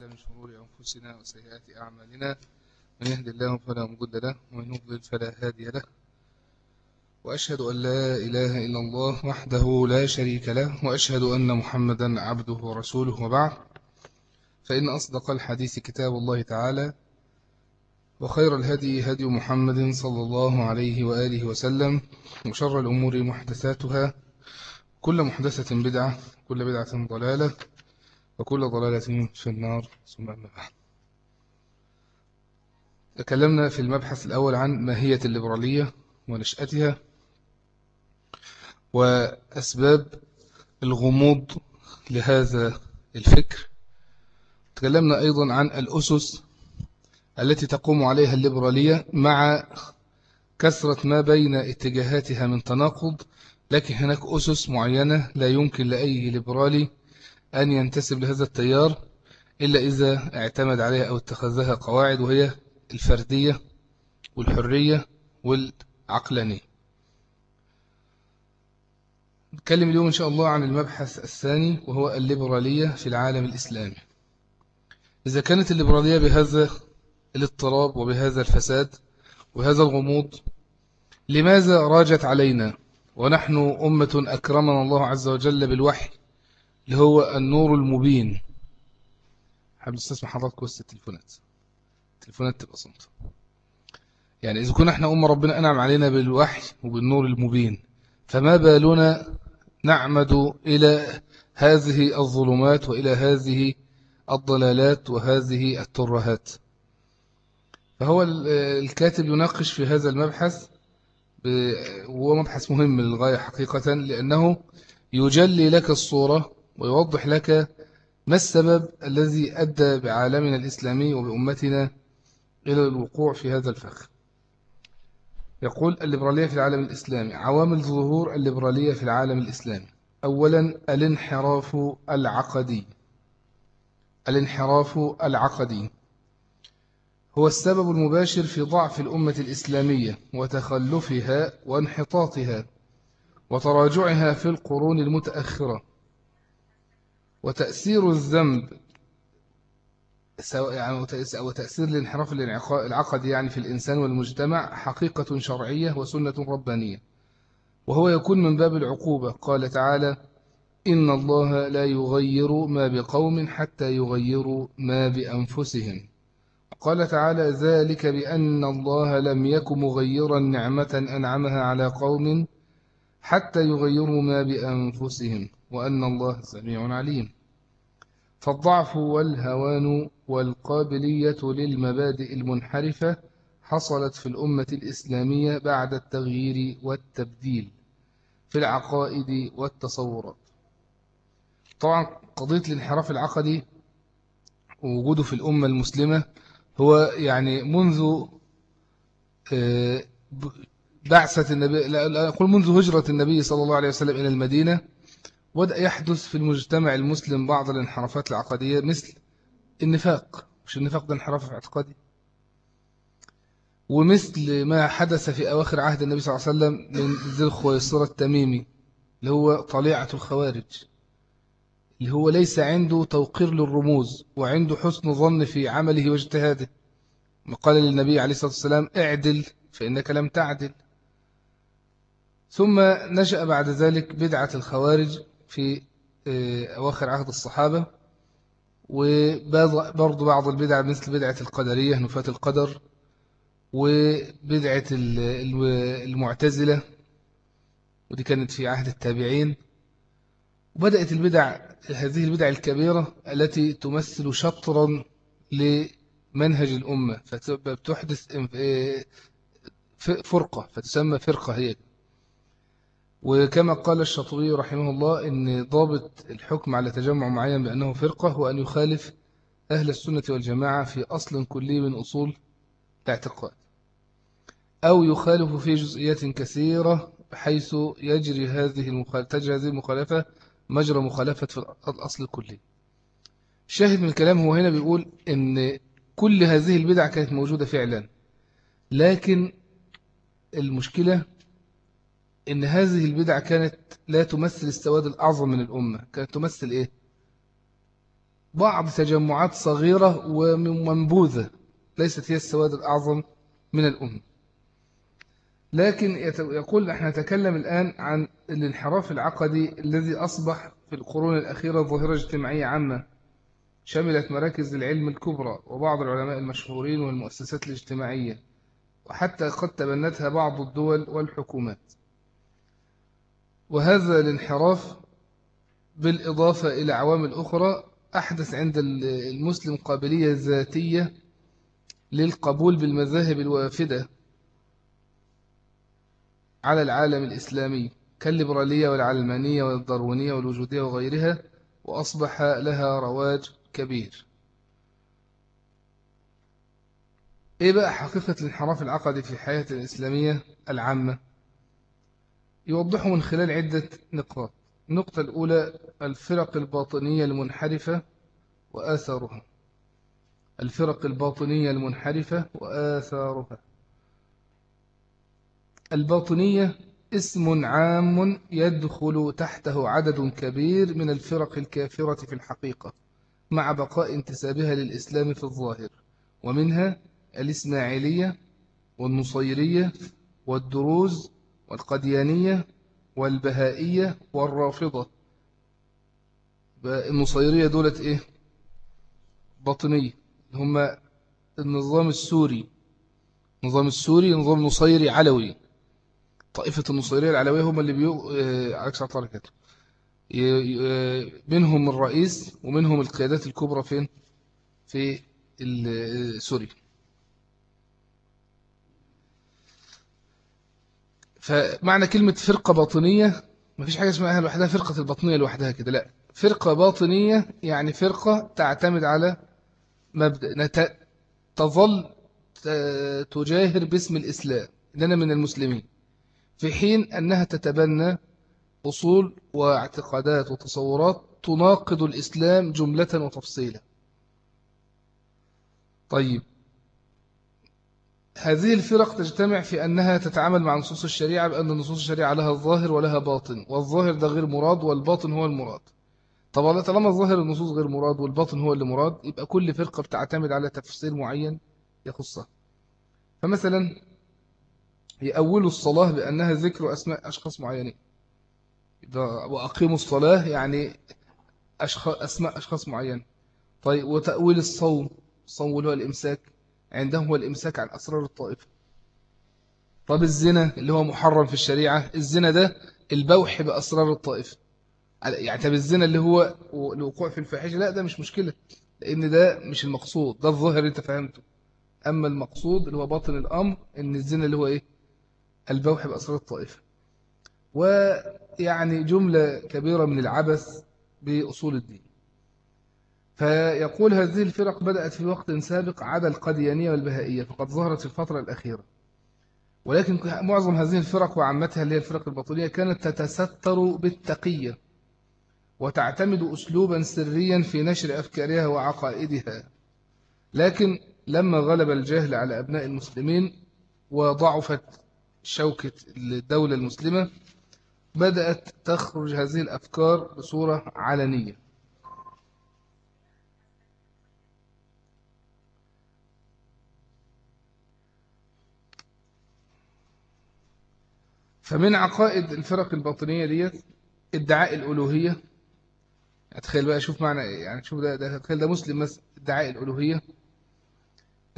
من شرور أنفسنا وسيئات أعمالنا من يهد الله فلا مضل له ومن يضلل فلا هادي له. وأشهد أن لا إله إلا الله وحده لا شريك له وأشهد أن محمدا عبده ورسوله وبعد. فإن أصدق الحديث كتاب الله تعالى وخير الهدي هدي محمد صلى الله عليه وآله وسلم وشر الأمور محدثاتها. كل محدثة بدعة كل بدعة ضلالة. وكل ضلالة في النار. ثم أما بعد. تكلمنا في المبحث الأول عن ماهية الليبرالية ونشأتها وأسباب الغموض لهذا الفكر. تكلمنا أيضا عن الأسس التي تقوم عليها الليبرالية مع كثرة ما بين اتجاهاتها من تناقض لكن هناك أسس معينة لا يمكن لأي ليبرالي أن ينتسب لهذا التيار إلا إذا اعتمد عليها أو اتخذها قواعد وهي الفردية والحرية والعقلانية. نتكلم اليوم إن شاء الله عن المبحث الثاني وهو الليبرالية في العالم الإسلامي. إذا كانت الليبرالية بهذا الاضطراب وبهذا الفساد وهذا الغموض لماذا راجت علينا ونحن أمة أكرمنا الله عز وجل بالوحي اللي هو النور المبين. حابب استسمح حضرتك وسط التليفونات. التليفونات تبقى صمت. يعني إذا كنا إحنا أمة ربنا أنعم علينا بالوحي وبالنور المبين فما بالنا نعمد إلى هذه الظلمات وإلى هذه الضلالات وهذه الترهات. فهو الكاتب يناقش في هذا المبحث وهو مبحث مهم للغاية حقيقة لأنه يجلي لك الصورة ويوضح لك ما السبب الذي أدى بعالمنا الإسلامي وبأمتنا إلى الوقوع في هذا الفخ. يقول الليبرالية في العالم الإسلامي عوامل ظهور الليبرالية في العالم الإسلامي. أولا الانحراف العقدي. الانحراف العقدي هو السبب المباشر في ضعف الأمة الإسلامية وتخلفها وانحطاطها وتراجعها في القرون المتأخرة. وتأثير الذنب يعني وتأثير الانحراف العقدي يعني في الإنسان والمجتمع حقيقة شرعية وسنة ربانية. وهو يكون من باب العقوبة. قال تعالى إن الله لا يغير ما بقوم حتى يغيروا ما بأنفسهم. قال تعالى ذلك بأن الله لم يك مغيرا نعمة أنعمها على قوم حتى يغيروا ما بأنفسهم وأن الله سميع عليم. فالضعف والهوان والقابلية للمبادئ المنحرفة حصلت في الأمة الإسلامية بعد التغيير والتبديل في العقائد والتصورات. طبعا قضية الانحراف العقدي ووجوده في الأمة المسلمة هو يعني منذ آه، بعثة النبي لا أقول منذ هجرة النبي صلى الله عليه وسلم إلى المدينة بدأ يحدث في المجتمع المسلم بعض الانحرافات العقدية مثل النفاق. مش النفاق ده انحراف اعتقادي؟ ومثل ما حدث في أواخر عهد النبي صلى الله عليه وسلم من ذي الخويصرة التميمي اللي هو طليعة الخوارج اللي هو ليس عنده توقير للرموز وعنده حسن ظن في عمله واجتهاده. قال للنبي عليه الصلاة والسلام اعدل فإنك لم تعدل. ثم نشأ بعد ذلك بدعة الخوارج في آه، أواخر عهد الصحابة وبرضو بعض البدع مثل بدعة القدرية نفاة القدر وبدعة المعتزلة ودي كانت في عهد التابعين. وبدأت البدع هذه البدع الكبيرة التي تمثل شطرا لمنهج الأمة فتحدث آه، فرقة فتسمى فرقة هي. وكما قال الشاطبي رحمه الله أن ضابط الحكم على تجمع معين بأنه فرقة هو أن يخالف أهل السنة والجماعة في أصل كلي من أصول الاعتقاد. أو يخالف في جزئيات كثيرة حيث يجري هذه المخالفة تجري هذه المخالفة مجرى مخالفة في الأصل الكلي. الشاهد من الكلام هو هنا بيقول أن كل هذه البدع كانت موجودة فعلا لكن المشكلة إن هذه البدع كانت لا تمثل السواد الأعظم من الأمة. كانت تمثل إيه؟ بعض تجمعات صغيرة ومنبوذة. ليست هي السواد الأعظم من الأمة. لكن يقول نحن نتكلم الآن عن الانحراف العقدي الذي أصبح في القرون الأخيرة ظاهرة اجتماعية عامة شملت مراكز العلم الكبرى وبعض العلماء المشهورين والمؤسسات الاجتماعية وحتى قد تبنتها بعض الدول والحكومات. وهذا الانحراف بالإضافة إلى عوامل أخرى أحدث عند المسلم قابلية ذاتية للقبول بالمذاهب الوافدة على العالم الإسلامي كالليبرالية والعلمانية والداروينية والوجودية وغيرها وأصبح لها رواج كبير. إيه بقى حقيقة الانحراف العقدي في الحياة الإسلامية العامة؟ يوضحه من خلال عدة نقاط. النقطة الأولى الفرق الباطنية المنحرفة وآثارها. الفرق الباطنية المنحرفة وآثارها. الباطنية اسم عام يدخل تحته عدد كبير من الفرق الكافرة في الحقيقة مع بقاء انتسابها للإسلام في الظاهر ومنها الإسماعيلية والنصيرية والدروز والقديانية والبهائية والرافضة. النصيرية دولت إيه؟ باطنية. هم النظام السوري. النظام السوري نظام نصيري علوي. طائفة النصيرية العلوية هم اللي بيو آه، عكس عطاركته منهم الرئيس ومنهم القيادات الكبرى فين؟ في سوريا. فمعنى كلمة فرقة باطنية ما فيش حاجة اسمها لوحدها فرقة الباطنية لوحدها كده لا. فرقة باطنية يعني فرقة تعتمد على مبدأ تظل تجاهر باسم الإسلام إننا من المسلمين في حين أنها تتبنى أصول واعتقادات وتصورات تناقض الإسلام جملة وتفصيلا. طيب. هذه الفرق تجتمع في أنها تتعامل مع نصوص الشريعة بأن نصوص الشريعة لها ظاهر ولها باطن والظاهر ده غير مراد والباطن هو المراد. طبعا طالما ظاهر النصوص غير مراد والباطن هو اللي مراد يبقى كل فرقة بتعتمد على تفسير معين يخصها. فمثلا يأولوا الصلاة بأنها ذكر أسماء أشخاص معينين. وأقيموا الصلاة يعني أشخاص أسماء أشخاص معين طيب وتأويل الصوم الصوم هو الإمساك. عندهم هو الإمساك عن أسرار الطائفة. طب الزنا اللي هو محرم في الشريعة الزنا ده البوح بأسرار الطائفة. يعني طب الزنا اللي هو الوقوع في الفاحشة لا ده مش مشكلة لأن ده مش المقصود ده الظاهر اللي أنت فهمته. أما المقصود اللي هو باطن الأمر إن الزنا اللي هو إيه؟ البوح بأسرار الطائفة. ويعني جملة كبيرة من العبث بأصول الدين. فيقول هذه الفرق بدأت في وقت سابق عدا القديانية والبهائية فقد ظهرت في الفترة الأخيرة. ولكن معظم هذه الفرق وعمتها اللي هي الفرق الباطنية كانت تتستر بالتقية وتعتمد أسلوبا سريا في نشر أفكارها وعقائدها. لكن لما غلب الجهل على أبناء المسلمين وضعفت شوكة الدولة المسلمة بدأت تخرج هذه الأفكار بصورة علنية. فمن عقائد الفرق الباطنية ديت ادعاء الألوهية. تخيل بقى شوف معنى يعني شوف ده, ده تخيل ده مسلم مثلا ادعاء الألوهية.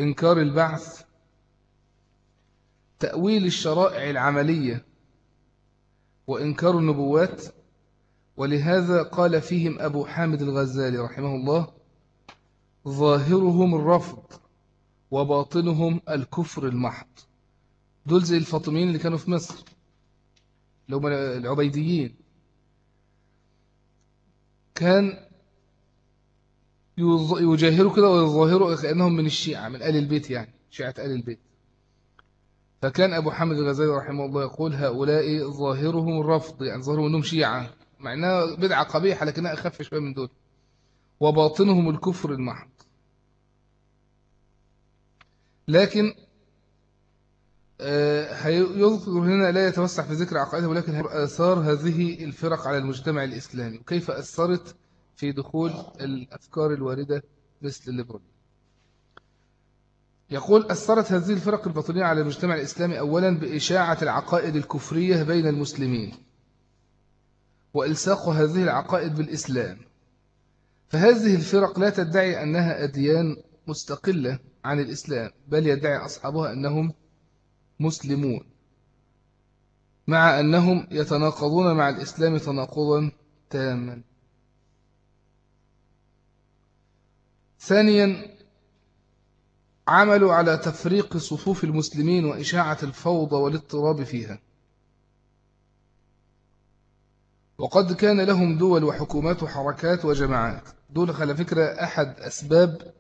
إنكار البعث تأويل الشرائع العملية وإنكار النبوات. ولهذا قال فيهم أبو حامد الغزالي رحمه الله ظاهرهم الرفض وباطنهم الكفر المحض. دول زي الفاطميين اللي كانوا في مصر. اللي هم العبيديين. كان يجاهروا كده ويظاهروا كأنهم من الشيعة من آل البيت يعني شيعة آل البيت. فكان أبو حامد الغزالي رحمه الله يقول هؤلاء ظاهرهم الرفض يعني ظاهرهم أنهم شيعة مع أنها بدعة قبيحة لكنها أخف شوية من دول. وباطنهم الكفر المحض. لكن آه، يذكر هنا لا يتوسع في ذكر عقائدها ولكن آثار هذه الفرق على المجتمع الإسلامي. وكيف أثرت في دخول الأفكار الواردة مثل الليبرالية يقول أثرت هذه الفرق الباطنية على المجتمع الإسلامي أولا بإشاعة العقائد الكفرية بين المسلمين وإلساق هذه العقائد بالإسلام. فهذه الفرق لا تدعي أنها أديان مستقلة عن الإسلام بل يدعي أصحابها أنهم مسلمون. مع أنهم يتناقضون مع الإسلام تناقضا تاما. ثانيا عملوا على تفريق صفوف المسلمين وإشاعة الفوضى والاضطراب فيها. وقد كان لهم دول وحكومات وحركات وجماعات. دول على فكرة أحد أسباب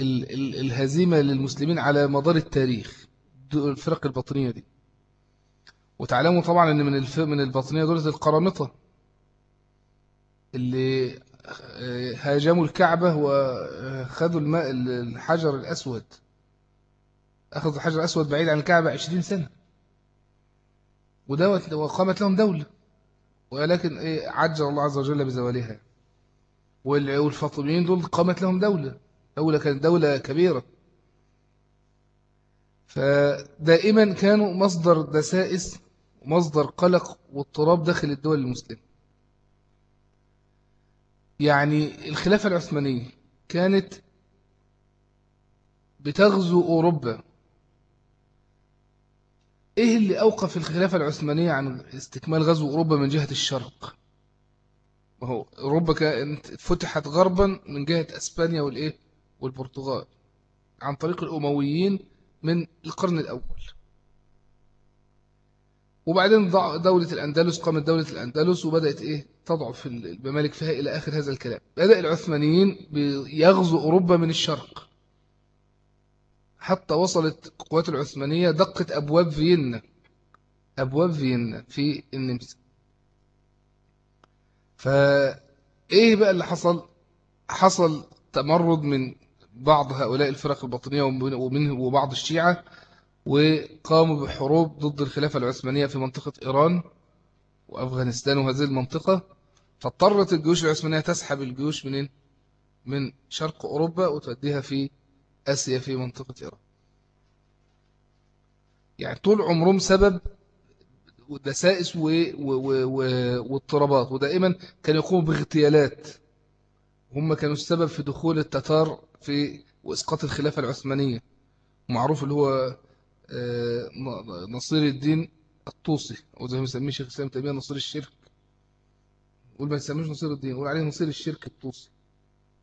الهزيمة للمسلمين على مدار التاريخ. الفرق الباطنية دي. وتعلموا طبعا أن من من الباطنية دولة القرامطة اللي هاجموا الكعبة وخذوا الماء الحجر الأسود. أخذوا الحجر الأسود بعيد عن الكعبة عشرين سنة. ودوت وقامت لهم دولة. ولكن إيه عجل الله عز وجل بزوالها. والفاطميين دول قامت لهم دولة. دولة كانت دولة كبيرة. فدائما كانوا مصدر دسائس ومصدر قلق واضطراب داخل الدول المسلمة. يعني الخلافة العثمانية كانت بتغزو أوروبا. إيه اللي أوقف الخلافة العثمانية عن استكمال غزو أوروبا من جهة الشرق؟ وهو أوروبا كانت فتحت غربا من جهة أسبانيا والإيه؟ والبرتغال. عن طريق الأمويين من القرن الأول. وبعدين دولة الأندلس قامت دولة الأندلس وبدأت إيه؟ تضعف الممالك فيها إلى آخر هذا الكلام. بدأ العثمانيين يغزو أوروبا من الشرق. حتى وصلت القوات العثمانية دقت أبواب فيينا. أبواب فيينا في النمسا. فإيه بقى اللي حصل؟ حصل تمرد من بعض هؤلاء الفرق الباطنية ومنه وبعض الشيعة وقاموا بحروب ضد الخلافة العثمانية في منطقة إيران وأفغانستان وهذه المنطقة. فاضطرت الجيوش العثمانية تسحب الجيوش منين؟ من شرق أوروبا وتوديها في آسيا في منطقة إيران. يعني طول عمرهم سبب ودسائس واضطرابات. ودائما كانوا يقوموا باغتيالات. هم كانوا السبب في دخول التتار في وإسقاط الخلافة العثمانية معروف اللي هو آه، نصير الدين الطوسي أو زي ما يسميه شيخ الإسلام تيمية نصير الشرك. قول ما يسميش نصير الدين قول عليه نصير الشرك الطوسي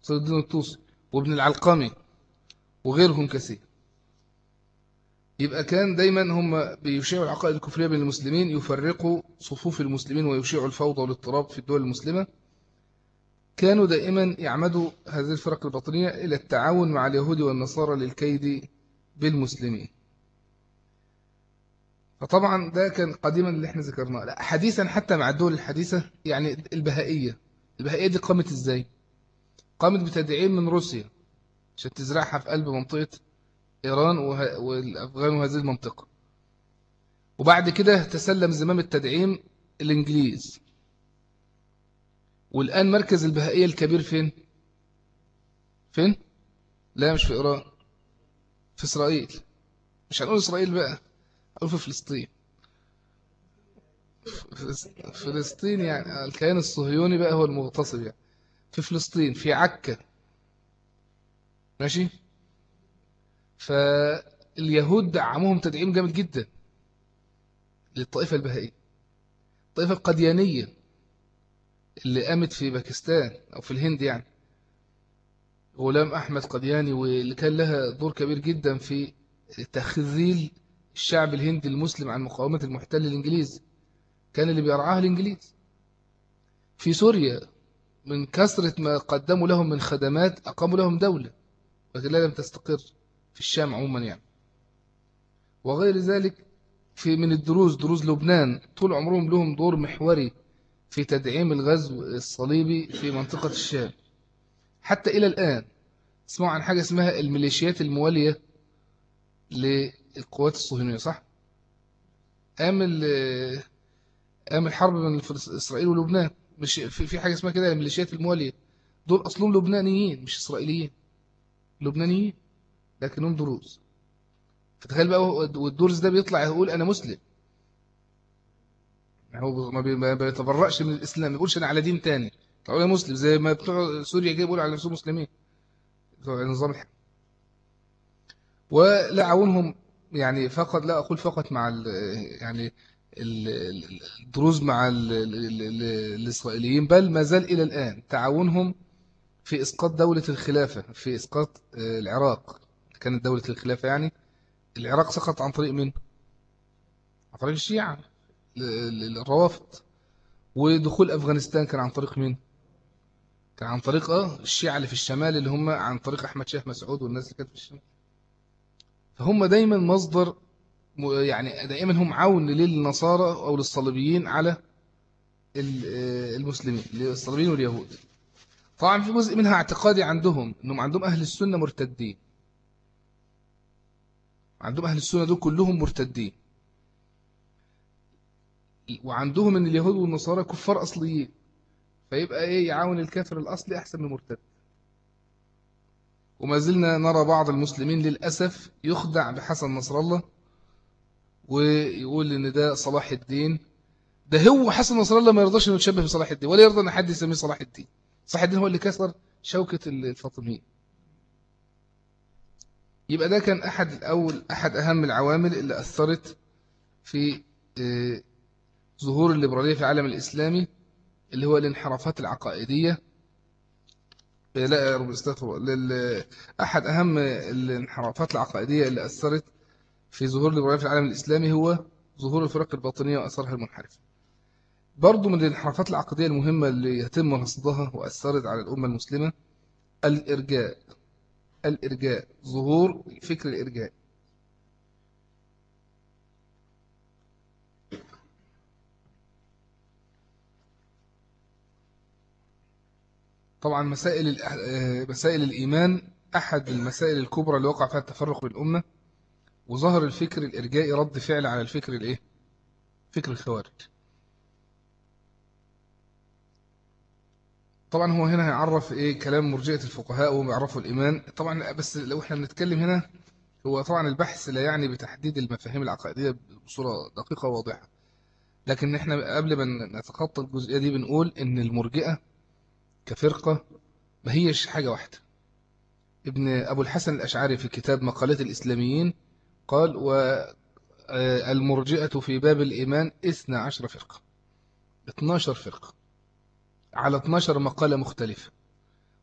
نصير الدين الطوسي. وابن العلقمي وغيرهم كثير. يبقى كان دايما هم بيشيعوا العقائد الكفرية بين المسلمين يفرقوا صفوف المسلمين ويشيعوا الفوضى والاضطراب في الدول المسلمة. كانوا دائما يعمدوا هذه الفرق الباطنية إلى التعاون مع اليهود والنصارى للكيد بالمسلمين. فطبعا ده كان قديما اللي إحنا ذكرناه. لا حديثا حتى مع الدول الحديثة يعني البهائية. البهائية دي قامت إزاي؟ قامت بتدعيم من روسيا عشان تزرعها في قلب منطقة إيران والأفغان وهذه المنطقة. وبعد كده تسلم زمام التدعيم الإنجليز. والآن مركز البهائية الكبير فين؟ فين؟ لا مش في إيران. في إسرائيل. مش هنقول إسرائيل بقى هنقول في فلسطين. فلسطين يعني الكيان الصهيوني بقى هو المغتصب يعني. في فلسطين في عكا. ماشي؟ فاليهود دعموهم تدعيم جامد جدا للطائفة البهائية. الطائفة القديانية اللي قامت في باكستان أو في الهند يعني. غلام أحمد قدياني واللي كان لها دور كبير جدا في تخذيل الشعب الهندي المسلم عن مقاومة المحتل الإنجليزي. كان اللي بيرعاها الإنجليز. في سوريا من كثرة ما قدموا لهم من خدمات أقاموا لهم دولة لكن لا لم تستقر في الشام عموما يعني. وغير ذلك في من الدروز دروز لبنان طول عمرهم لهم دور محوري في تدعيم الغزو الصليبي في منطقة الشام. حتى إلى الآن اسمعوا عن حاجة اسمها الميليشيات الموالية للقوات الصهيونية صح؟ قام قام الحرب بين إسرائيل ولبنان. مش في حاجة اسمها كده الميليشيات الموالية. دول أصلهم لبنانيين مش إسرائيليين. لبنانيين لكنهم دروز. فتخيل بقى والدرز ده بيطلع يقول أنا مسلم. هو ما بيتبرأش من الإسلام ما بيقولش أنا على دين تاني. أنا مسلم زي ما بتوع سوريا جاي بيقولوا على نفسهم مسلمين. بتوع النظام الحكم ولا عاونهم يعني فقط لا أقول فقط مع ال يعني الدروز مع الإسرائيليين بل ما زال إلى الآن تعاونهم في إسقاط دولة الخلافة في إسقاط آه، العراق. كانت دولة الخلافة يعني العراق سقط عن طريق من؟ عن طريق الشيعة. الروافض ودخول أفغانستان كان عن طريق مين؟ كان عن طريق آه الشيعة اللي في الشمال اللي هم عن طريق أحمد شيخ مسعود والناس اللي كانت في الشمال. فهم دايما مصدر يعني دائما هم عون للنصارى أو للصليبيين على آه، المسلمين للصليبيين واليهود. طبعا في جزء منها اعتقادي عندهم إنهم عندهم أهل السنة مرتدين. عندهم أهل السنة دول كلهم مرتدين. وعندهم إن اليهود والنصارى كفار أصليين. فيبقى إيه؟ يعاون الكافر الأصلي أحسن من المرتد. وما زلنا نرى بعض المسلمين للأسف يخدع بحسن نصر الله ويقول إن ده صلاح الدين. ده هو حسن نصر الله ما يرضاش إنه يتشبه بصلاح الدين ولا يرضى إن حد يسميه صلاح الدين. صلاح الدين هو اللي كسر شوكة الفاطميين. يبقى ده كان أحد الأول أحد أهم العوامل اللي أثرت في آه، ظهور الليبرالية في العالم الإسلامي اللي هو الانحرافات العقائدية. آه، لا رب استغفر أحد أهم الانحرافات العقائدية اللي أثرت في ظهور الليبرالية في العالم الإسلامي هو ظهور الفرق الباطنية وأثرها المنحرفة برضو من الانحرافات العقدية المهمة اللي يتم رصدها وأثرت على الأمة المسلمة الإرجاء. الإرجاء ظهور فكر الإرجاء. طبعا مسائل مسائل الإيمان أحد المسائل الكبرى اللي وقع فيها التفرق بالأمة وظهر الفكر الإرجائي رد فعل على الفكر الإيه؟ فكر الخوارج. طبعا هو هنا هيعرف إيه كلام مرجئة الفقهاء وهم يعرفوا الإيمان. طبعا بس لو إحنا بنتكلم هنا هو طبعا البحث لا يعني بتحديد المفاهيم العقائدية بصورة دقيقة وواضحة. لكن إحنا قبل ما نتخطى الجزئية دي بنقول إن المرجئة كفرقة ما هيش حاجة واحدة. ابن أبو الحسن الأشعري في كتاب مقالات الإسلاميين قال والمرجئة في باب الإيمان 12 فرقة. 12 فرقة. على 12 مقالة مختلفة.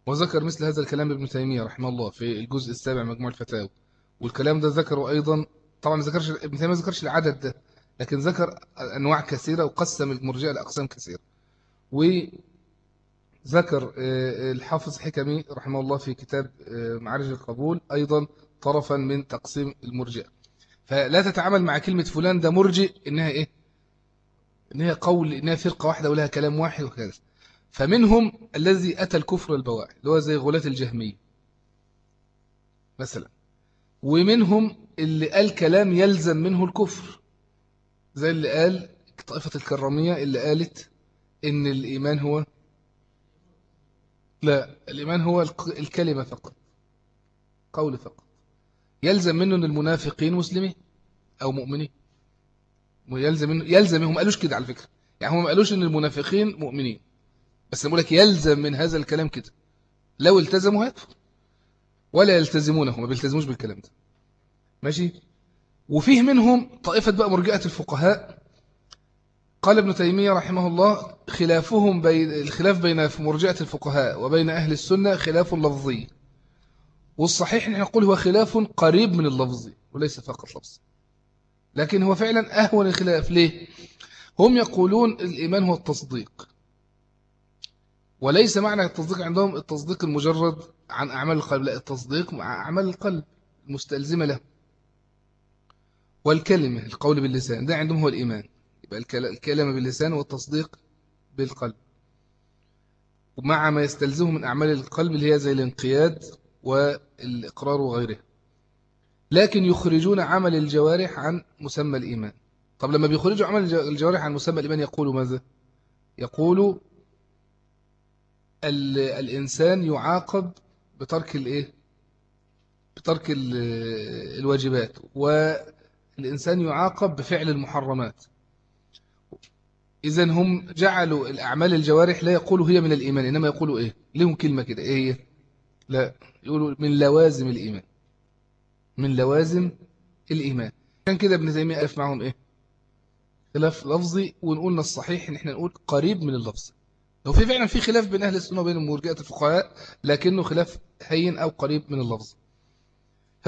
وذكر مثل هذا الكلام ابن تيمية رحمه الله في الجزء السابع مجموع الفتاوى. والكلام ده ذكره أيضا طبعا ذكرش ابن تيمية ذكرش العدد ده لكن ذكر أنواع كثيرة وقسم المرجئة لأقسام كثيرة. وذكر آه، الحافظ حكمي رحمه الله في كتاب آه، معارج القبول أيضا طرفا من تقسيم المرجئة. فلا تتعامل مع كلمة فلان ده مرجئ إنها إيه؟ إنها قول إنها فرقة واحدة ولها كلام واحد وكذا فمنهم الذي أتى الكفر البواعي اللي هو زي غلاة الجهمية مثلا. ومنهم اللي قال كلام يلزم منه الكفر زي اللي قال طائفة الكرامية اللي قالت إن الإيمان هو لا الإيمان هو الكلمة فقط قول فقط. يلزم منه أن المنافقين مسلمين أو مؤمنين. ويلزم منه يلزم هم قالوش كده على فكرة. يعني هم ما قالوش أن المنافقين مؤمنين. بس نقول لك يلزم من هذا الكلام كده. لو التزموا هيكفر ولا يلتزمونه ما بيلتزموش بالكلام ده. ماشي؟ وفيه منهم طائفة بقى مرجئة الفقهاء. قال ابن تيمية رحمه الله خلافهم بين الخلاف بين مرجئة الفقهاء وبين أهل السنة خلاف لفظي. والصحيح نحن نقول هو خلاف قريب من اللفظي وليس فقط لفظي لكن هو فعلا أهون الخلاف. ليه؟ هم يقولون الإيمان هو التصديق. وليس معنى التصديق عندهم التصديق المجرد عن أعمال القلب لا التصديق مع أعمال القلب المستلزمة له. والكلمة القول باللسان ده عندهم هو الإيمان. يبقى الكلمة باللسان والتصديق بالقلب. ومع ما يستلزمه من أعمال القلب اللي هي زي الانقياد والإقرار وغيره. لكن يخرجون عمل الجوارح عن مسمى الإيمان. طب لما بيخرجوا عمل الجوارح عن مسمى الإيمان يقولوا ماذا؟ يقولوا الإنسان يعاقب بترك الإيه؟ بترك الواجبات. والإنسان يعاقب بفعل المحرمات. إذا هم جعلوا الأعمال الجوارح لا يقولوا هي من الإيمان إنما يقولوا إيه؟ لهم كلمة كده إيه هي؟ لا يقولوا من لوازم الإيمان. من لوازم الإيمان. كان كده ابن تيمية ألف معهم إيه؟ خلاف لفظي ونقولنا الصحيح إن إحنا نقول قريب من اللفظ. لو في فعلا في خلاف بين أهل السنة وبين مرجئة الفقهاء لكنه خلاف هين أو قريب من اللفظ.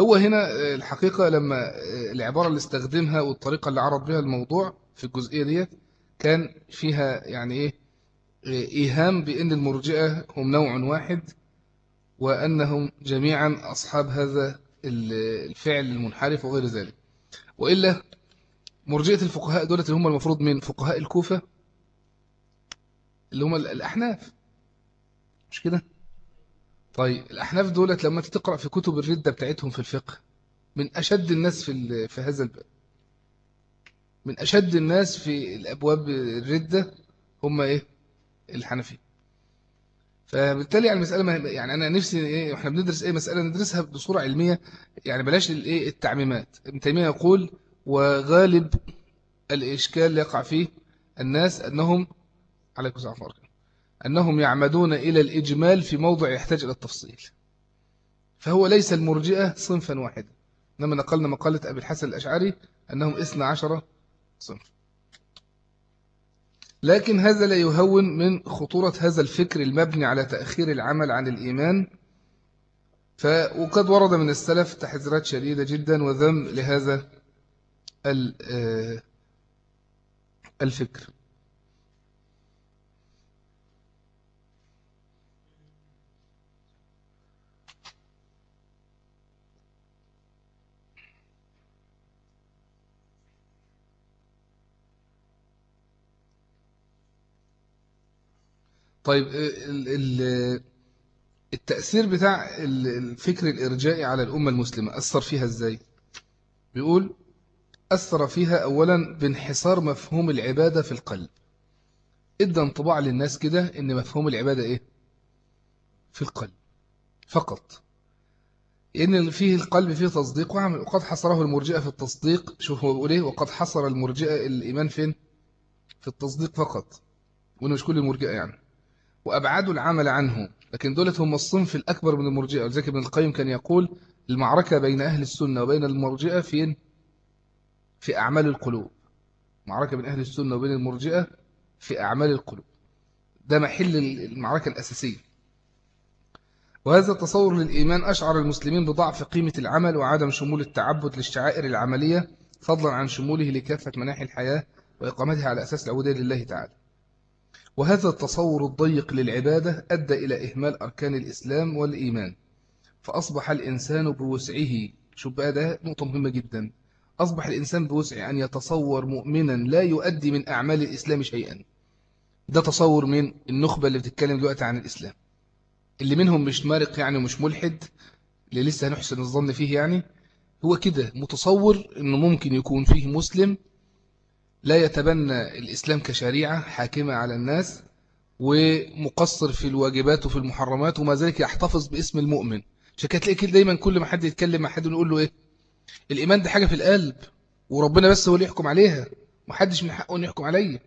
هو هنا الحقيقة لما العبارة اللي استخدمها والطريقة اللي عرض بها الموضوع في الجزئية دي كان فيها يعني إيه إيهام بأن المرجئة هم نوع واحد وأنهم جميعا أصحاب هذا الفعل المنحرف وغير ذلك. وإلا مرجئة الفقهاء دولة اللي هم المفروض من فقهاء الكوفة اللي هم الأحناف. مش كده؟ طيب الأحناف دولت لما تقرأ في كتب الردة بتاعتهم في الفقه من أشد الناس في في هذا الباب. من أشد الناس في الأبواب الردة هم إيه؟ الحنفي. فبالتالي على المسألة يعني أنا نفسي إيه؟ إحنا بندرس إيه مسألة؟ ندرسها بصورة علمية يعني بلاش الإيه التعميمات. ابن تيمية يقول وغالب الإشكال يقع فيه الناس أنهم عليكم السلام ورحمة أنهم يعمدون إلى الإجمال في موضع يحتاج إلى التفصيل. فهو ليس المرجئة صنفا واحدا. إنما نقلنا مقالة أبي الحسن الأشعري أنهم إثنى عشر صنف لكن هذا لا يهون من خطورة هذا الفكر المبني على تأخير العمل عن الإيمان. ف... وقد ورد من السلف تحذيرات شديدة جدا وذم لهذا آه، الفكر. طيب التأثير بتاع الفكر الإرجائي على الأمة المسلمة أثر فيها إزاي؟ بيقول أثر فيها أولا بانحصار مفهوم العبادة في القلب. إدى انطباع للناس كده إن مفهوم العبادة إيه؟ في القلب فقط. إن فيه القلب فيه تصديق وقد حصره المرجئة في التصديق. شوف هو بيقول إيه؟ وقد حصر المرجئة الإيمان فين؟ في التصديق فقط. وإنه مش كل المرجئة يعني. وأبعدوا العمل عنه. لكن دولت هم الصنف الأكبر من المرجئة. ولذلك ابن القيم كان يقول المعركة بين أهل السنة وبين المرجئة فين في أعمال القلوب. معركة بين أهل السنة وبين المرجئة في أعمال القلوب. ده محل المعركة الأساسية. وهذا التصور للإيمان أشعر المسلمين بضعف قيمة العمل وعدم شمول التعبد للشعائر العملية فضلا عن شموله لكافة مناحي الحياة وإقامتها على أساس العبودية لله تعالى. وهذا التصور الضيق للعبادة أدى إلى إهمال أركان الإسلام والإيمان. فأصبح الإنسان بوسعه شو بقى ده نقطة مهمة جدا. أصبح الإنسان بوسعه أن يتصور مؤمنا لا يؤدي من أعمال الإسلام شيئا. ده تصور من النخبة اللي بتتكلم دلوقتي عن الإسلام. اللي منهم مش مارق يعني ومش ملحد اللي لسه هنحسن الظن فيه يعني هو كده متصور أنه ممكن يكون فيه مسلم لا يتبنى الإسلام كشريعة حاكمة على الناس ومقصر في الواجبات وفي المحرمات وما ذلك يحتفظ باسم المؤمن. عشان كده تلاقي دايما كل ما حد يتكلم مع حد نقول له إيه؟ الإيمان ده حاجة في القلب وربنا بس هو اللي يحكم عليها محدش من حقه إنه يحكم عليا.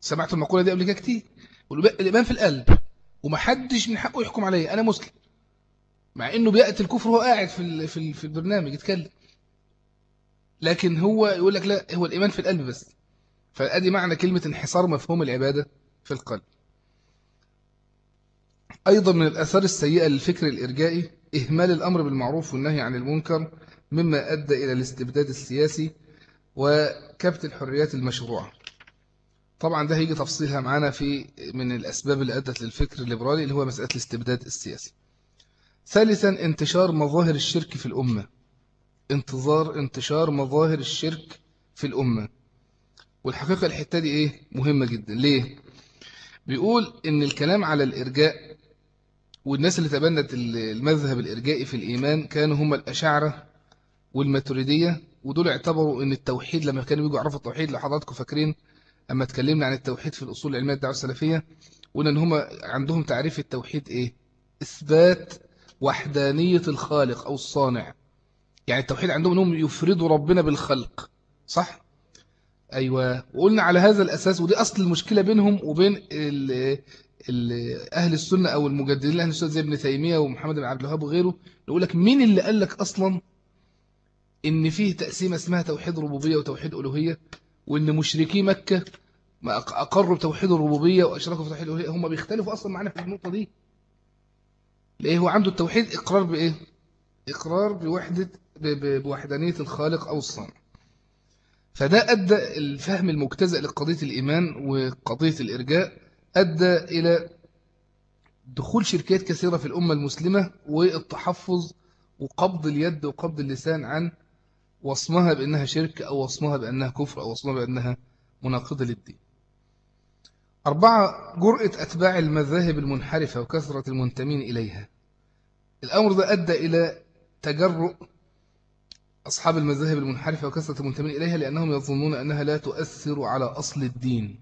سمعت المقولة دي قبل كده كتير؟ الإيمان في القلب ومحدش من حقه يحكم عليا أنا مسلم. مع إنه بيأتي الكفر وهو قاعد في في البرنامج يتكلم. لكن هو يقول لك لا هو الإيمان في القلب بس. فأدي معنى كلمة انحصار مفهوم العبادة في القلب. أيضا من الأثار السيئة للفكر الإرجائي إهمال الأمر بالمعروف والنهي عن المنكر مما أدى إلى الاستبداد السياسي وكبت الحريات المشروعة. طبعا ده هيجي تفصيلها معانا في من الأسباب اللي أدت للفكر الليبرالي اللي هو مسألة الاستبداد السياسي. ثالثا انتشار مظاهر الشرك في الأمة. انتظار انتشار مظاهر الشرك في الأمة. والحقيقة الحتة دي إيه؟ مهمة جدا. ليه؟ بيقول إن الكلام على الإرجاء والناس اللي تبنت المذهب الإرجائي في الإيمان كانوا هم الأشاعرة والماتريدية ودول اعتبروا إن التوحيد لما كانوا بيجوا يعرفوا التوحيد لو حضراتكم فاكرين أما اتكلمنا عن التوحيد في الأصول العلمية الدعوة السلفية وقلنا إن هم عندهم تعريف التوحيد إيه؟ إثبات وحدانية الخالق أو الصانع. يعني التوحيد عندهم إنهم يفردوا ربنا بالخلق صح؟ أيوه. وقلنا على هذا الأساس ودي أصل المشكلة بينهم وبين ال ال أهل السنة أو المجددين أهل السنة زي ابن تيمية ومحمد بن عبد الوهاب وغيره يقول لك مين اللي قال لك أصلا إن فيه تقسيمة اسمها توحيد ربوبيه وتوحيد ألوهية وإن مشركي مكة ما أقروا بتوحيد الربوبية وأشركوا في توحيد الألوهية؟ هم بيختلفوا أصلا معانا في النقطة دي. ليه؟ هو عنده التوحيد إقرار بإيه؟ إقرار بوحدة بوحدانية الخالق أو الصانع فده أدى الفهم المجتزئ لقضية الإيمان وقضية الإرجاء أدى إلى دخول شركات كثيرة في الأمة المسلمة والتحفظ وقبض اليد وقبض اللسان عن وصمها بأنها شرك أو وصمها بأنها كفر أو وصمها بأنها مناقضة للدين. أربعة جرأة أتباع المذاهب المنحرفة وكثرة المنتمين إليها. الأمر ده أدى إلى تجرؤ أصحاب المذاهب المنحرفة وكثرة المنتمين إليها لأنهم يظنون أنها لا تؤثر على أصل الدين.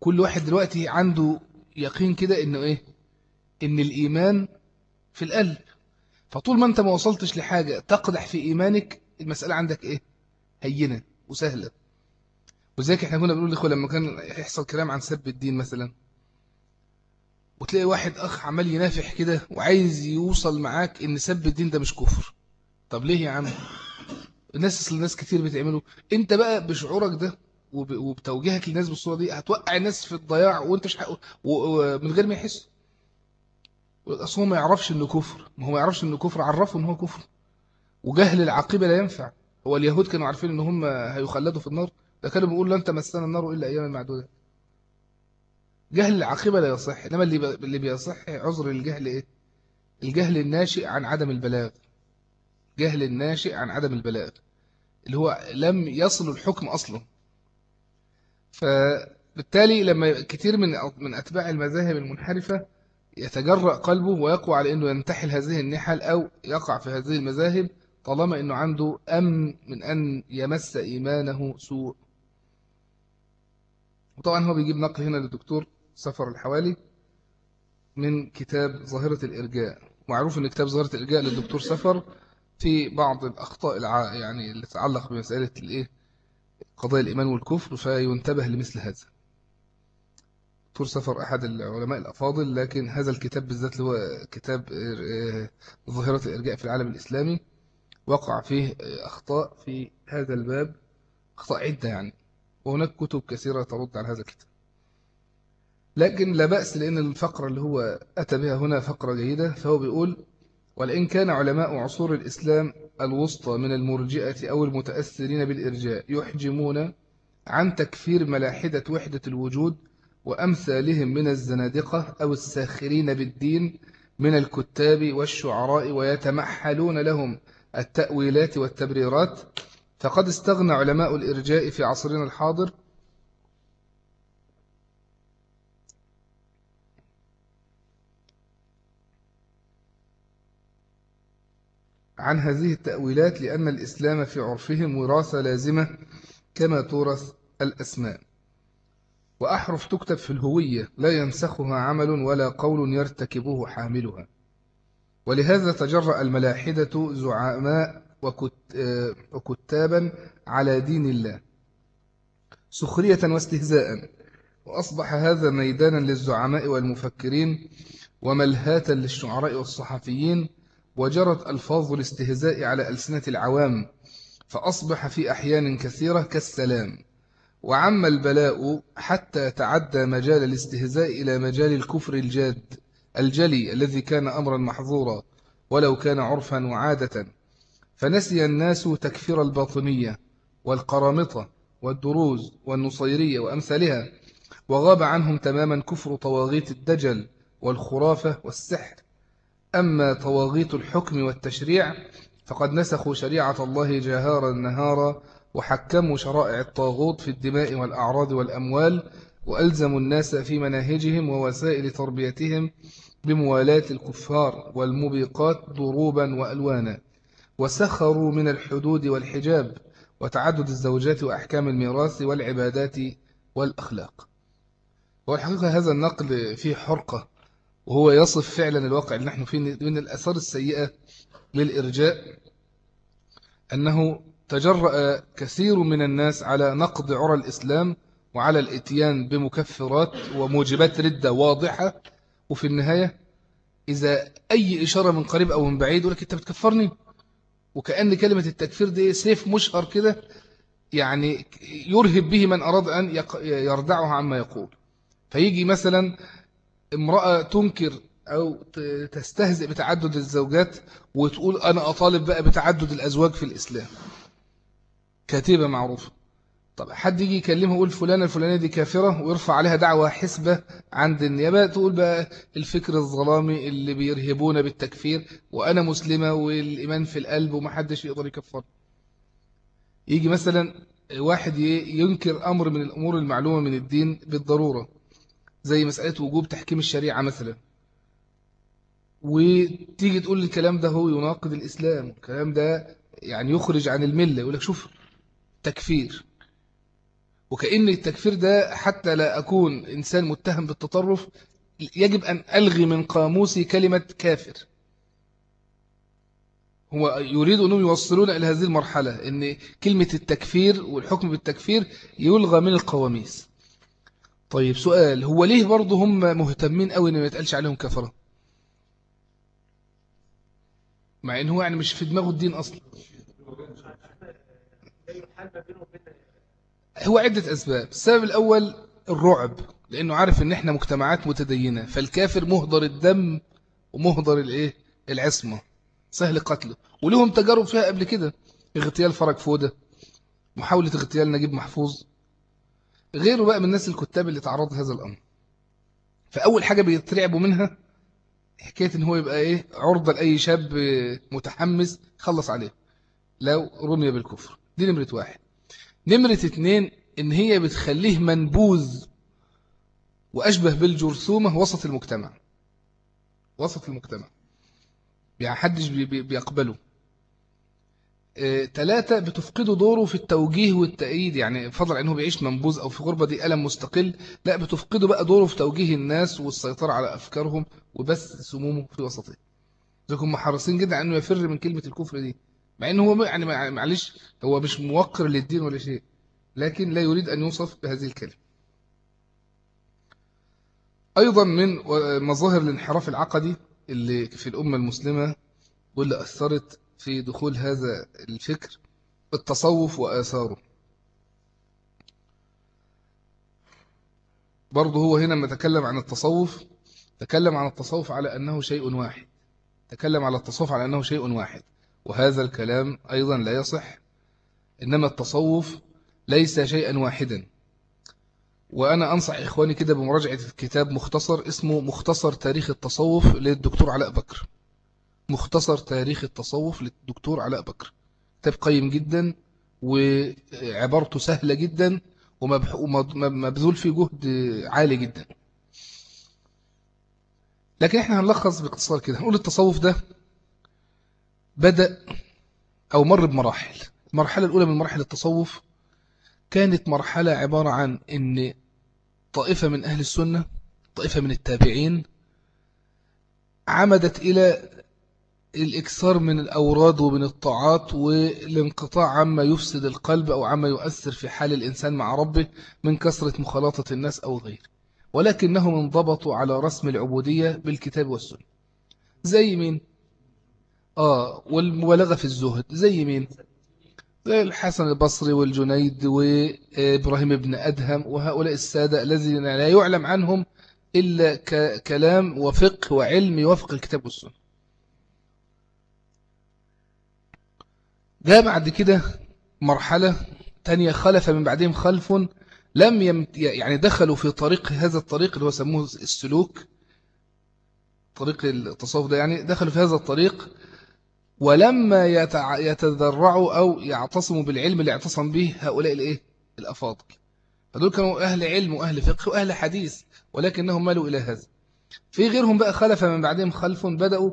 كل واحد دلوقتي عنده يقين كده إنه إيه؟ إن الإيمان في القلب. فطول ما أنت ما وصلتش لحاجة تقدح في إيمانك المسألة عندك إيه؟ هينة وسهلة. وزيك إحنا كنا بنقول لإخوة لما كان يحصل كلام عن سب الدين مثلا وتلاقي واحد أخ عمال ينافح كده وعايز يوصل معاك إن سب الدين ده مش كفر. طب ليه يا عم؟ الناس الناس كتير بتعمله. انت بقى بشعورك ده وبتوجيهك للناس بالصورة دي هتوقع الناس في الضياع وانت مش ومن غير ما يحسوا. أصل هو ما يعرفش إنه كفر. ما هو ما يعرفش إنه كفر عرفه إن هو كفر. وجهل العاقبة لا ينفع. هو اليهود كانوا عارفين إن هم هيخلدوا في النار. ده كانوا بيقولوا لن تمسنا النار إلا أيام معدودة. جهل العاقبة لا يصح. إنما اللي اللي بيصح عذر الجهل إيه؟ الجهل الناشئ عن عدم البلاغ. جهل الناشئ عن عدم البلاغ اللي هو لم يصل الحكم أصلا. فبالتالي لما كتير من من أتباع المذاهب المنحرفة يتجرأ قلبه ويقوى على أنه ينتحل هذه النحل أو يقع في هذه المذاهب طالما أنه عنده أمن من أن يمس إيمانه سوء. وطبعا هو بيجيب نقل هنا للدكتور سفر الحوالي من كتاب ظاهرة الإرجاء. معروف أن كتاب ظاهرة الإرجاء للدكتور سفر في بعض الأخطاء الع... يعني اللي تتعلق بمسألة الإيه؟ قضايا الإيمان والكفر فينتبه لمثل هذا. دكتور سفر أحد العلماء الأفاضل لكن هذا الكتاب بالذات اللي هو كتاب آه، ظاهرة الإرجاء في العالم الإسلامي وقع فيه أخطاء في هذا الباب أخطاء عدة يعني. وهناك كتب كثيرة ترد على هذا الكتاب. لكن لا بأس لأن الفقرة اللي هو أتى بها هنا فقرة جيدة فهو بيقول ولئن كان علماء عصور الإسلام الوسطى من المرجئة أو المتأثرين بالإرجاء يحجمون عن تكفير ملاحدة وحدة الوجود وأمثالهم من الزنادقة أو الساخرين بالدين من الكتاب والشعراء ويتمحلون لهم التأويلات والتبريرات. فقد استغنى علماء الإرجاء في عصرنا الحاضر عن هذه التأويلات لأن الإسلام في عرفهم وراثة لازمة كما تورث الأسماء. وأحرف تكتب في الهوية لا ينسخها عمل ولا قول يرتكبه حاملها. ولهذا تجرأ الملاحدة زعماء وكتابا على دين الله سخرية واستهزاء. وأصبح هذا ميدانا للزعماء والمفكرين وملهاة للشعراء والصحفيين وجرت ألفاظ الاستهزاء على ألسنة العوام فأصبح في أحيان كثيرة كالسلام. وعم البلاء حتى تعدى مجال الاستهزاء إلى مجال الكفر الجاد الجلي الذي كان أمرا محظورا ولو كان عرفا وعادة. فنسي الناس تكفير الباطنية والقرامطة والدروز والنصيرية وأمثالها وغاب عنهم تماما كفر طواغيت الدجل والخرافة والسحر. أما طواغيت الحكم والتشريع فقد نسخوا شريعة الله جهارا نهارا وحكموا شرائع الطاغوت في الدماء والأعراض والأموال وألزموا الناس في مناهجهم ووسائل تربيتهم بموالاة الكفار والمبيقات ضروبا وألوانا وسخروا من الحدود والحجاب وتعدد الزوجات وأحكام الميراث والعبادات والأخلاق. هو الحقيقة هذا النقل فيه حرقة وهو يصف فعلا الواقع اللي نحن فيه من الأثار السيئة للإرجاء أنه تجرأ كثير من الناس على نقد عرى الإسلام وعلى الإتيان بمكفرات وموجبات ردة واضحة. وفي النهاية إذا أي إشارة من قريب أو من بعيد يقول لك أنت بتكفرني وكأن كلمة التكفير دي سيف مشهر كده يعني يرهب به من أراد أن يردعه عما يقول. فيجي مثلا امرأة تنكر أو تستهزئ بتعدد الزوجات وتقول أنا أطالب بقى بتعدد الأزواج في الإسلام. كاتبة معروفة. طب حد يجي يكلمه يقول فلانة الفلانية دي كافرة ويرفع عليها دعوة حسبة عند النيابة تقول بقى الفكر الظلامي اللي بيرهبونا بالتكفير وأنا مسلمة والإيمان في القلب ومحدش يقدر يكفر. يجي مثلا واحد ينكر أمر من الأمور المعلومة من الدين بالضرورة. زي مسألة وجوب تحكيم الشريعة مثلا. وتيجي تقول الكلام ده هو يناقض الإسلام الكلام ده يعني يخرج عن الملة يقول لك شوف تكفير. وكأن التكفير ده حتى لا أكون إنسان متهم بالتطرف يجب أن ألغي من قاموسي كلمة كافر. هو يريد أنهم يوصلون إلى هذه المرحلة أن كلمة التكفير والحكم بالتكفير يلغى من القواميس. طيب سؤال هو ليه برضه هم مهتمين قوي أن ما يتقالش عليهم كفرة؟ مع أنه يعني مش في دماغه الدين أصلا. هو عدة أسباب. السبب الأول الرعب لأنه عارف أن إحنا مجتمعات متدينة فالكافر مهدر الدم ومهدر الإيه؟ العصمة. سهل قتله. ولهم تجارب فيها قبل كده. اغتيال فرج فودة محاولة اغتيال نجيب محفوظ. غيره بقى من الناس الكتاب اللي تعرض هذا الأمر. فأول حاجة بيترعبوا منها حكاية إن هو يبقى إيه عرضة لأي شاب متحمس خلص عليه. لو رمي بالكفر. دي نمرة واحد. نمرة اتنين إن هي بتخليه منبوذ وأشبه بالجرثومة وسط المجتمع. وسط المجتمع. يعني حدش بيقبله. ثلاثة بتفقده دوره في التوجيه والتأييد يعني فضل أنه بيعيش منبوذ أو في غربة دي ألم مستقل. لا بتفقده بقى دوره في توجيه الناس والسيطرة على أفكارهم وبس سمومه في وسطه لكم محرصين جدا أنه يفر من كلمة الكفر دي. مع أنه هو يعني معلش هو مش موقر للدين ولا شيء لكن لا يريد أن يوصف بهذه الكلمة. أيضا من مظاهر الانحراف العقدي اللي في الأمة المسلمة واللي أثرت في دخول هذا الفكر التصوف وآثاره. برضه هو هنا لما تكلم عن التصوف تكلم عن التصوف على أنه شيء واحد. تكلم على التصوف على أنه شيء واحد. وهذا الكلام أيضا لا يصح إنما التصوف ليس شيئا واحدا. وأنا أنصح إخواني كده بمراجعة كتاب مختصر اسمه مختصر تاريخ التصوف للدكتور علاء بكر. مختصر تاريخ التصوف للدكتور علاء بكر. كتاب قيم جدا وعبارته سهلة جدا ومبذول فيه جهد عالي جدا. لكن إحنا هنلخص باختصار كده. هنقول التصوف ده بدأ أو مر بمراحل. المرحلة الأولى من مراحل التصوف كانت مرحلة عبارة عن أن طائفة من أهل السنة طائفة من التابعين عمدت إلى الإكثار من الأوراد ومن الطاعات والانقطاع عما يفسد القلب أو عما يؤثر في حال الإنسان مع ربه من كثرة مخالطة الناس أو غير ولكنهم انضبطوا على رسم العبودية بالكتاب والسنة زي مين؟ آه والمبالغة في الزهد زي مين؟ زي الحسن البصري والجنيد وإبراهيم بن أدهم وهؤلاء السادة الذين لا يعلم عنهم إلا كلام وفقه وعلم يوافق الكتاب والسنة جاء بعد كده مرحلة تانية خلف من بعدهم خلف لم يمت يعني دخلوا في طريق هذا الطريق اللي هو سموه السلوك. طريق التصوف ده يعني دخلوا في هذا الطريق ولما يتذرعوا أو يعتصموا بالعلم اللي اعتصم به هؤلاء الإيه؟ الأفاضل. فدول كانوا أهل علم وأهل فقه وأهل حديث ولكنهم مالوا إلى هذا. في غيرهم بقى خلف من بعدهم خلف بدأوا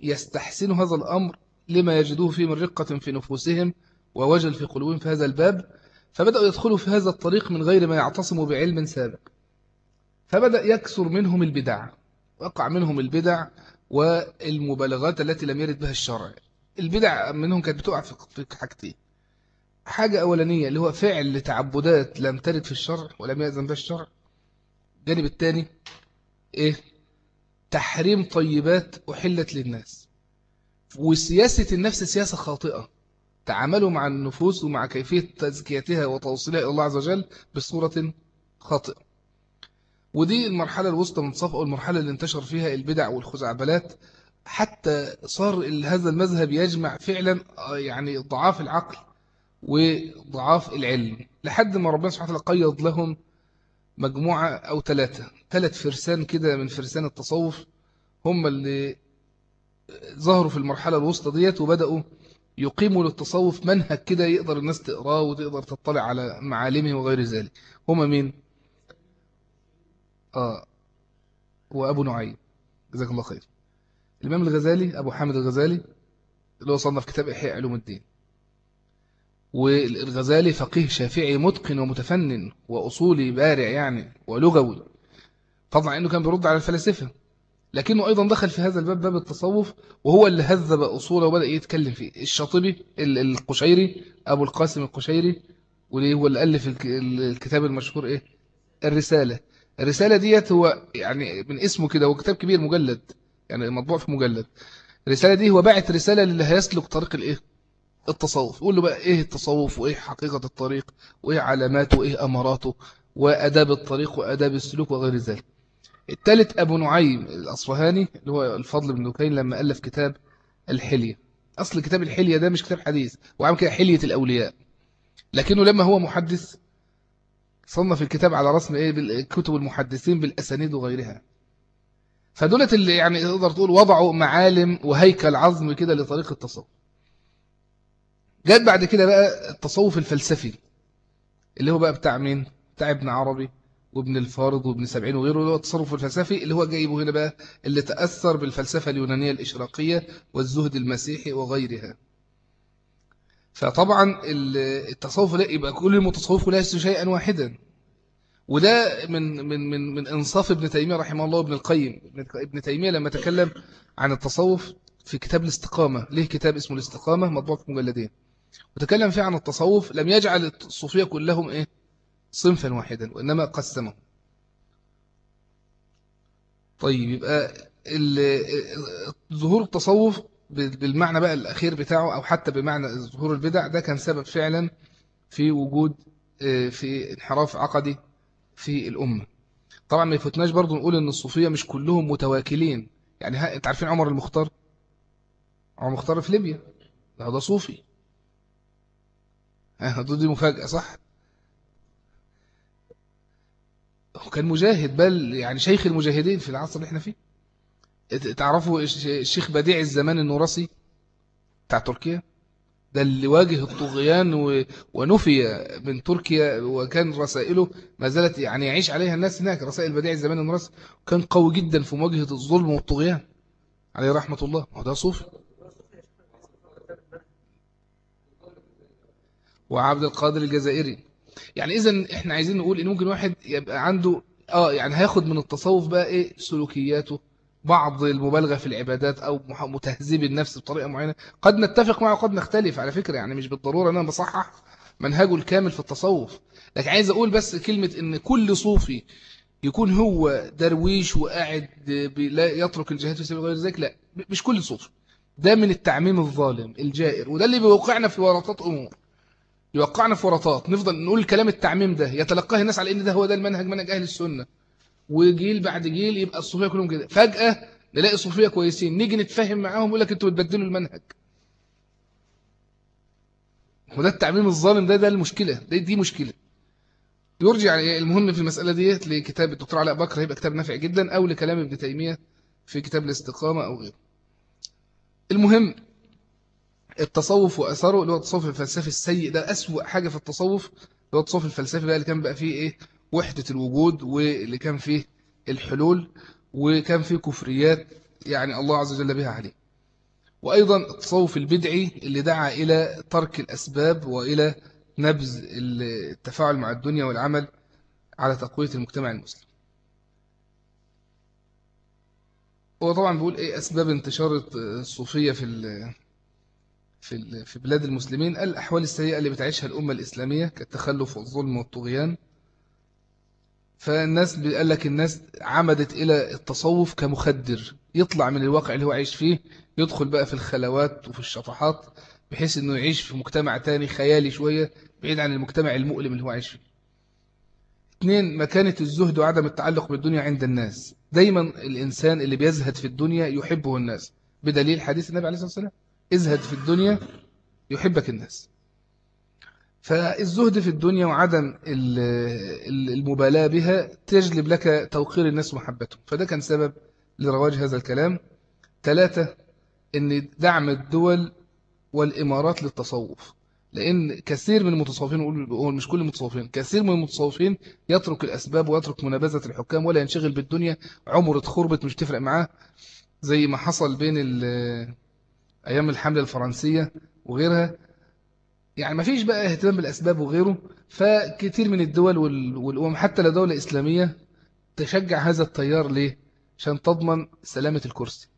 يستحسنوا هذا الأمر لما يجدوه فيه من رقة في نفوسهم ووجل في قلوبهم في هذا الباب فبدأوا يدخلوا في هذا الطريق من غير ما يعتصموا بعلم سابق. فبدأ يكثر منهم البدع وقع منهم البدع والمبالغات التي لم يرد بها الشرع. البدع منهم كانت بتقع في حاجتين. حاجة أولانية اللي هو فعل لتعبدات لم ترد في الشرع ولم يأذن بها الشرع. الجانب الثاني إيه؟ تحريم طيبات أحلت للناس. وسياسة النفس سياسة خاطئة. تعاملوا مع النفوس ومع كيفية تزكيتها وتوصيلها إلى الله عز وجل بصورة خاطئة. ودي المرحلة الوسطى من صفقة والمرحلة اللي انتشر فيها البدع والخزعبلات. حتى صار هذا المذهب يجمع فعلا آه، يعني ضعاف العقل وضعاف العلم. لحد ما ربنا سبحانه وتعالى قيض لهم مجموعة أو ثلاثة. ثلاث فرسان كده من فرسان التصوف هم اللي ظهروا في المرحلة الوسطى ديت وبدأوا يقيموا للتصوف منهج كده يقدر الناس تقراه وتقدر تطلع على معالمه وغير ذلك. هم مين؟ آه وأبو نعيم. جزاك الله خير. الإمام الغزالي أبو حامد الغزالي اللي هو صنف كتاب إحياء علوم الدين. والغزالي فقيه شافعي متقن ومتفنن وأصولي بارع يعني ولغوي. فضلا أنه كان بيرد على الفلاسفة. لكنه أيضا دخل في هذا الباب باب التصوف وهو اللي هذب أصوله وبدأ يتكلم فيه الشاطبي القشيري أبو القاسم القشيري واللي هو اللي ألف الكتاب المشهور إيه؟ الرسالة. الرسالة ديت هو يعني من اسمه كده هو كتاب كبير مجلد يعني مطبوع في مجلد. الرسالة دي هو باعت رسالة للي هيسلك طريق الإيه؟ التصوف. يقول له بقى إيه التصوف وإيه حقيقة الطريق وإيه علاماته وإيه أمراته وأداب الطريق وأداب السلوك وغير ذلك. الثالث أبو نعيم الأصفهاني اللي هو الفضل بن دكين لما ألف كتاب الحلية. أصل كتاب الحلية ده مش كتاب حديث وعام كده حلية الأولياء. لكنه لما هو محدث صنف الكتاب على رسم إيه؟ كتب المحدثين بالأسانيد وغيرها. فدولت اللي يعني تقدر تقول وضعوا معالم وهيكل عظم كده لطريق التصوف. جت بعد كده بقى التصوف الفلسفي اللي هو بقى بتاع مين؟ بتاع ابن عربي. وابن الفارض وابن سبعين وغيره اللي هو التصرف الفلسفي اللي هو جايبه هنا بقى اللي تأثر بالفلسفة اليونانية الإشراقية والزهد المسيحي وغيرها. فطبعا التصوف لا يبقى كل المتصوف ليس شيئا واحدا. وده من من من من إنصاف ابن تيمية رحمه الله وابن القيم. ابن تيمية لما تكلم عن التصوف في كتاب الاستقامة ليه كتاب اسمه الاستقامة مطبوع في مجلدين وتكلم فيه عن التصوف لم يجعل الصوفية كلهم إيه؟ صنفا واحدا وإنما قسمهم طيب يبقى ظهور التصوف بالمعنى بقى الأخير بتاعه أو حتى بمعنى ظهور البدع ده كان سبب فعلا في وجود آه، في انحراف عقدي في الأمة. طبعا ما يفوتناش برضو نقول إن الصوفية مش كلهم متواكلين. يعني ها أنت عارفين عمر المختار؟ عمر المختار في ليبيا. ده صوفي. ها دي مفاجأة صح؟ هو كان مجاهد بل يعني شيخ المجاهدين في العصر اللي إحنا فيه. تعرفوا الشيخ بديع الزمان النورسي بتاع تركيا؟ ده اللي واجه الطغيان ونفي من تركيا وكان رسائله ما زالت يعني يعيش عليها الناس هناك رسائل بديع الزمان النورسي. كان قوي جدا في مواجهة الظلم والطغيان عليه رحمة الله. وده صوفي. وعبد القادر الجزائري. يعني اذا إحنا عايزين نقول إن ممكن واحد يبقى عنده آه يعني هياخد من التصوف بقى إيه؟ سلوكياته بعض المبالغة في العبادات أو متهذيب النفس بطريقة معينة. قد نتفق معه وقد نختلف على فكرة يعني مش بالضرورة أنا بصحح منهجه الكامل في التصوف. لكن عايز أقول بس كلمة إن كل صوفي يكون هو درويش وقاعد لا يترك الجهاد في سبيل غير ذلك لا مش كل صوفي. ده من التعميم الظالم الجائر وده اللي بيوقعنا في ورطات أمور. يوقعنا في ورطات نفضل نقول الكلام التعميم ده يتلقاه الناس على إن ده هو ده المنهج منهج أهل السنة. وجيل بعد جيل يبقى الصوفية كلهم كده. فجأة نلاقي صوفيه كويسين نيجي نتفاهم معاهم يقول لك أنتوا بتبدلوا المنهج. وده التعميم الظالم ده ده المشكلة ده دي مشكلة. يرجع المهم في المسألة ديت لكتاب الدكتور علاء بكر هيبقى كتاب نافع جدا أو لكلام ابن تيمية في كتاب الاستقامة أو غيره. المهم التصوف وأثره اللي هو التصوف الفلسفي السيء ده أسوأ حاجة في التصوف اللي هو التصوف الفلسفي بقى اللي كان بقى فيه إيه؟ وحدة الوجود واللي كان فيه الحلول وكان فيه كفريات يعني الله عز وجل بها عليه. وأيضا التصوف البدعي اللي دعا إلى ترك الأسباب وإلى نبذ التفاعل مع الدنيا والعمل على تقوية المجتمع المسلم. هو طبعا بيقول إيه أسباب انتشار الصوفية في في في بلاد المسلمين الأحوال السيئة اللي بتعيشها الأمة الإسلامية كالتخلف والظلم والطغيان. فالناس قال لك الناس عمدت إلى التصوف كمخدر يطلع من الواقع اللي هو عايش فيه يدخل بقى في الخلوات وفي الشطحات بحيث أنه يعيش في مجتمع تاني خيالي شوية بعيد عن المجتمع المؤلم اللي هو عايش فيه. اثنين مكانة الزهد وعدم التعلق بالدنيا عند الناس. دايما الإنسان اللي بيزهد في الدنيا يحبه الناس بدليل حديث النبي عليه الصلاة والسلام. ازهد في الدنيا يحبك الناس. فالزهد في الدنيا وعدم المبالاة بها تجلب لك توقير الناس ومحبتهم. فده كان سبب لرواج هذا الكلام. ثلاثة إن دعم الدول والإمارات للتصوف. لأن كثير من المتصوفين مش كل المتصوفين كثير من المتصوفين يترك الأسباب ويترك منابذة الحكام ولا ينشغل بالدنيا. عمر خربت مش تفرق معاه. زي ما حصل بين أيام الحملة الفرنسية وغيرها يعني ما فيش بقى اهتمام بالأسباب وغيره فكثير من الدول والأمم حتى لو دولة إسلامية تشجع هذا التيار ليه؟ عشان تضمن سلامة الكرسي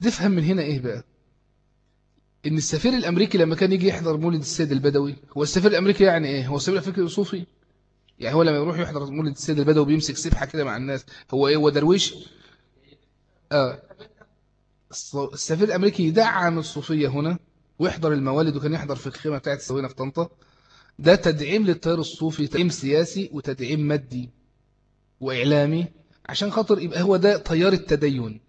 تفهم من هنا إيه بقى؟ إن السفير الأمريكي لما كان يجي يحضر مولد السيد البدوي هو السفير الأمريكي يعني إيه؟ هو السفير الأمريكي صوفي يعني هو لما يروح يحضر مولد السيد البدوي بيمسك سبحة كده مع الناس هو إيه هو درويش؟ آه السفير الأمريكي يدعم الصوفية هنا ويحضر الموالد وكان يحضر في الخيمة بتاعت السوينة في طنطا. ده تدعيم للتيار الصوفي تدعيم سياسي وتدعيم مادي وإعلامي عشان خاطر يبقى هو ده تيار التدين.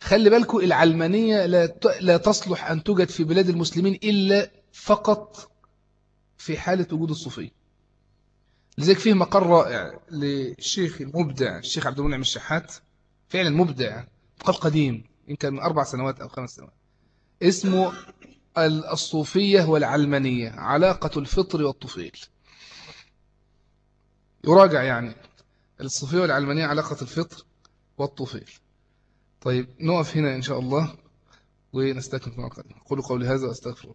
خلي بالكم العلمانية لا لا تصلح أن توجد في بلاد المسلمين إلا فقط في حالة وجود الصوفية. لذلك فيه مقر رائع للشيخ المبدع الشيخ عبد المنعم الشحات فعلا مبدع مقال قديم. يمكن من أربع سنوات أو خمس سنوات. اسمه الصوفية والعلمانية علاقة الفطر والطفيل. يراجع يعني الصوفية والعلمانية علاقة الفطر والطفيل. طيب نقف هنا إن شاء الله ونستكمل في القادم قولوا قولي هذا أستغفر